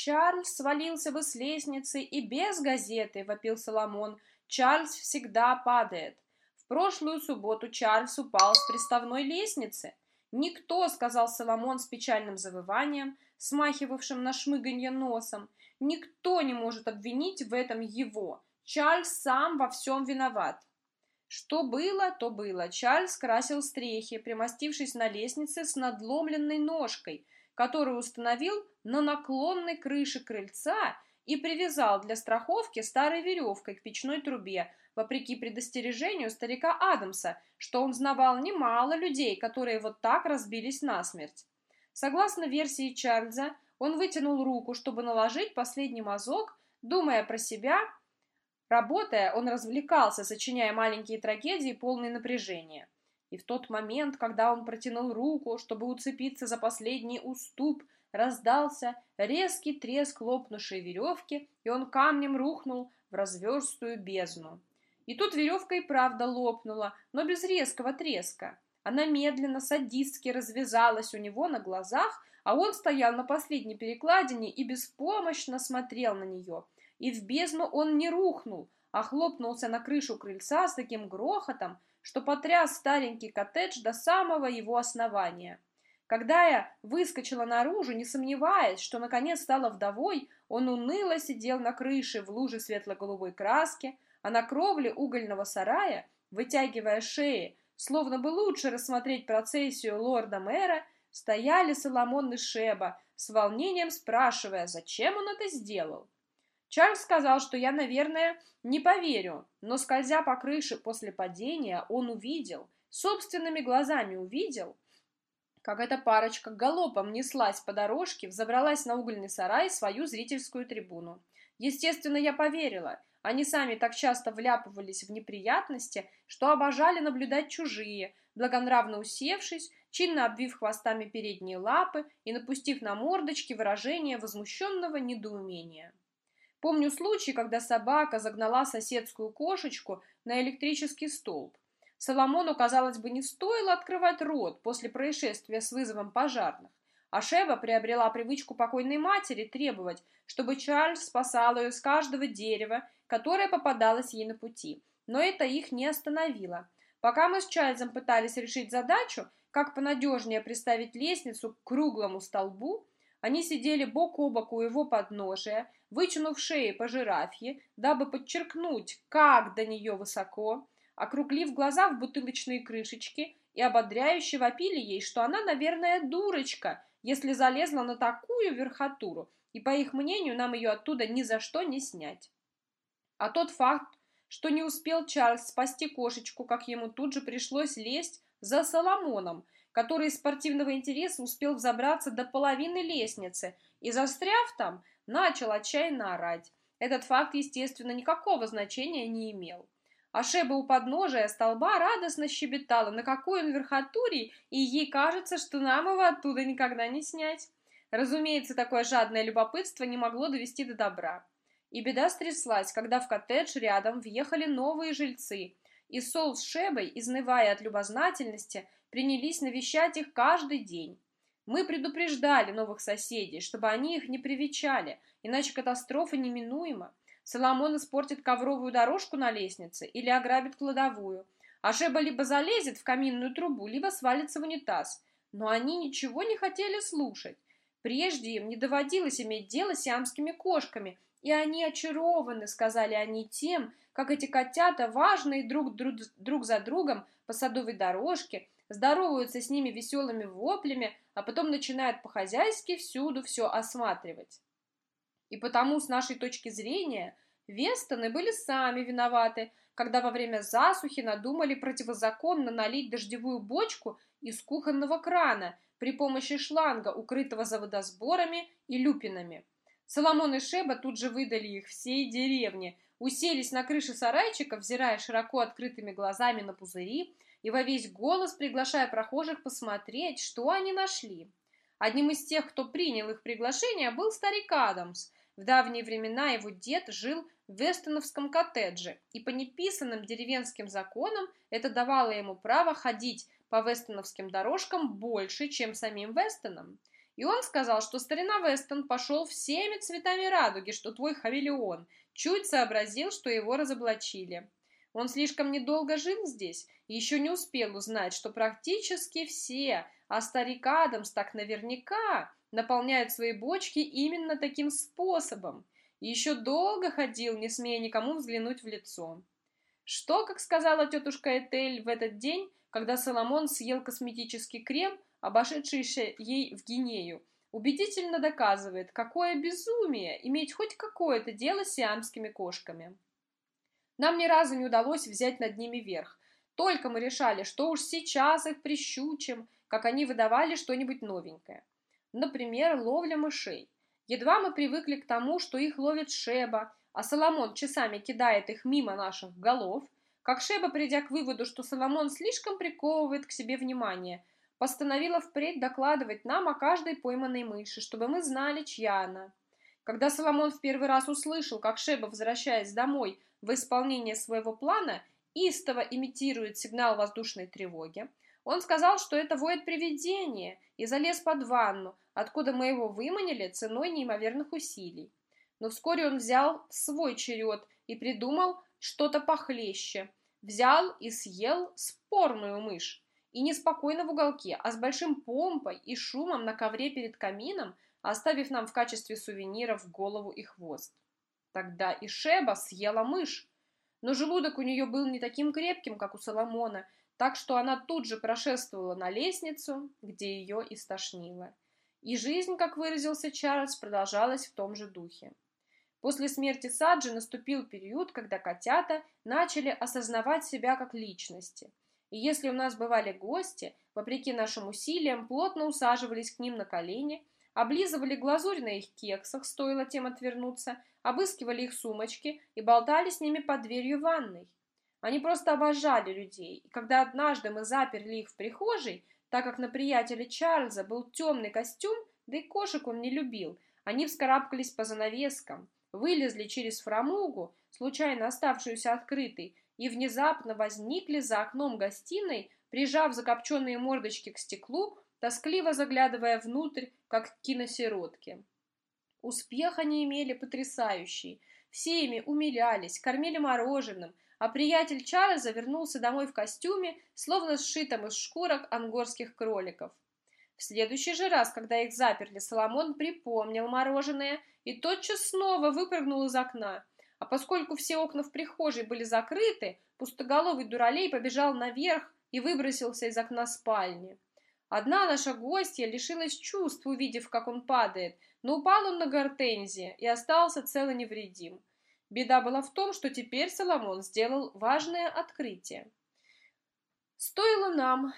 Чарльз свалился бы с лестницы и без газеты, вопил Соломон. Чарльз всегда падает. В прошлую субботу Чарльз упал с приставной лестницы. Никто, сказал Соломон с печальным завыванием, смахивавшим на шмыганье носом, никто не может обвинить в этом его. Чарльз сам во всем виноват. Что было, то было. Чарльз красил стрехи, примостившись на лестнице с надломленной ножкой, которую установил на наклонной крыше крыльца и привязал для страховки старой веревкой к печной трубе, вопреки предостережению старика Адамса, что он знавал немало людей, которые вот так разбились насмерть. Согласно версии Чарльза, он вытянул руку, чтобы наложить последний мазок, думая про себя. Работая, он развлекался, сочиняя маленькие трагедии, полные напряжения. И в тот момент, когда он протянул руку, чтобы уцепиться за последний уступ, раздался резкий треск лопнувшей веревки, и он камнем рухнул в разверстую бездну. И тут веревка и правда лопнула, но без резкого треска. Она медленно, садистски развязалась у него на глазах, а он стоял на последней перекладине и беспомощно смотрел на нее. И в бездну он не рухнул, а хлопнулся на крышу крыльца с таким грохотом, что потряс старенький коттедж до самого его основания. Когда я выскочила наружу, не сомневаясь, что наконец стала вдовой, он уныло сидел на крыше в луже светло-голубой краски, а на кровле угольного сарая, вытягивая шеи, словно бы лучше рассмотреть процессию лорда-мэра, стояли Соломон и Шеба, с волнением спрашивая, зачем он это сделал. Чарльз сказал, что я, наверное, не поверю, но, скользя по крыше после падения, он увидел, собственными глазами увидел, как эта парочка галопом неслась по дорожке, взобралась на угольный сарай свою зрительскую трибуну. Естественно, я поверила, они сами так часто вляпывались в неприятности, что обожали наблюдать чужие, благонравно усевшись, чинно обвив хвостами передние лапы и напустив на мордочки выражение возмущенного недоумения. Помню случай, когда собака загнала соседскую кошечку на электрический столб. Соломону, казалось бы, не стоило открывать рот после происшествия с вызовом пожарных. А Шеба приобрела привычку покойной матери требовать, чтобы Чарльз спасал ее с каждого дерева которая попадалась ей на пути. Но это их не остановило. Пока мы с Чарльзом пытались решить задачу, как понадежнее приставить лестницу к круглому столбу, они сидели бок о бок у его подножия, вытянув шеи по жирафье, дабы подчеркнуть, как до нее высоко, округлив глаза в бутылочные крышечки и ободряюще вопили ей, что она, наверное, дурочка, если залезла на такую верхотуру, и, по их мнению, нам ее оттуда ни за что не снять. А тот факт, что не успел Чарльз спасти кошечку, как ему тут же пришлось лезть за Соломоном, который из спортивного интереса успел взобраться до половины лестницы и, застряв там, начал отчаянно орать. Этот факт, естественно, никакого значения не имел. А Шеба у подножия столба радостно щебетала, на какой он верхотуре, и ей кажется, что нам его оттуда никогда не снять. Разумеется, такое жадное любопытство не могло довести до добра. И беда стряслась, когда в коттедж рядом въехали новые жильцы, и Сол с Шебой, изнывая от любознательности, принялись навещать их каждый день. Мы предупреждали новых соседей, чтобы они их не привечали, иначе катастрофа неминуема. Соломон испортит ковровую дорожку на лестнице или ограбит кладовую, а Шеба либо залезет в каминную трубу, либо свалится в унитаз. Но они ничего не хотели слушать. Прежде им не доводилось иметь дело с сиамскими кошками – и они очарованы, сказали они тем, как эти котята, важные друг, друг, друг за другом по садовой дорожке, здороваются с ними веселыми воплями, а потом начинают по-хозяйски всюду все осматривать. И потому, с нашей точки зрения, Вестоны были сами виноваты, когда во время засухи надумали противозаконно налить дождевую бочку из кухонного крана при помощи шланга, укрытого за водосборами и люпинами. Соломон и Шеба тут же выдали их всей деревне, уселись на крыше сарайчика, взирая широко открытыми глазами на пузыри и во весь голос приглашая прохожих посмотреть, что они нашли. Одним из тех, кто принял их приглашение, был старик Адамс. В давние времена его дед жил в Вестоновском коттедже, и по неписанным деревенским законам это давало ему право ходить по вестоновским дорожкам больше, чем самим Вестоном. И он сказал, что старина Вестон пошел всеми цветами радуги, что твой хамелеон. Чуть сообразил, что его разоблачили. Он слишком недолго жил здесь и еще не успел узнать, что практически все, а старик Адамс так наверняка, наполняют свои бочки именно таким способом. И еще долго ходил, не смея никому взглянуть в лицо. Что, как сказала тетушка Этель в этот день, когда Соломон съел косметический крем, обошедшийся ей в Гинею, убедительно доказывает, какое безумие иметь хоть какое-то дело с сиамскими кошками. Нам ни разу не удалось взять над ними верх. Только мы решали, что уж сейчас их прищучим, как они выдавали что-нибудь новенькое. Например, ловля мышей. Едва мы привыкли к тому, что их ловит Шеба, а Соломон часами кидает их мимо наших голов, как Шеба, придя к выводу, что Соломон слишком приковывает к себе внимание, постановила впредь докладывать нам о каждой пойманной мыши, чтобы мы знали, чья она. Когда Соломон в первый раз услышал, как Шеба, возвращаясь домой в исполнение своего плана, истово имитирует сигнал воздушной тревоги, он сказал, что это воет привидение, и залез под ванну, откуда мы его выманили ценой неимоверных усилий. Но вскоре он взял свой черед и придумал что-то похлеще. Взял и съел спорную мышь. И не спокойно в уголке, а с большим помпой и шумом на ковре перед камином, оставив нам в качестве сувениров голову и хвост. Тогда и Шеба съела мышь. Но желудок у нее был не таким крепким, как у Соломона, так что она тут же прошествовала на лестницу, где ее истошнило. И жизнь, как выразился Чарльз, продолжалась в том же духе. После смерти Саджи наступил период, когда котята начали осознавать себя как личности. И если у нас бывали гости, вопреки нашим усилиям, плотно усаживались к ним на колени, облизывали глазурь на их кексах, стоило тем отвернуться, обыскивали их сумочки и болтали с ними под дверью ванной. Они просто обожали людей, и когда однажды мы заперли их в прихожей, так как на приятеле Чарльза был темный костюм, да и кошек он не любил, они вскарабкались по занавескам, вылезли через фрамугу, случайно оставшуюся открытой, и внезапно возникли за окном гостиной, прижав закопченные мордочки к стеклу, тоскливо заглядывая внутрь, как киносиротки. Успех они имели потрясающий. Все ими умилялись, кормили мороженым, а приятель Чарльза вернулся домой в костюме, словно сшитом из шкурок ангорских кроликов. В следующий же раз, когда их заперли, Соломон припомнил мороженое и тотчас снова выпрыгнул из окна. А поскольку все окна в прихожей были закрыты, пустоголовый дуралей побежал наверх и выбросился из окна спальни. Одна наша гостья лишилась чувств, увидев, как он падает, но упал он на гортензии и остался цел и невредим. Беда была в том, что теперь Соломон сделал важное открытие. Стоило нам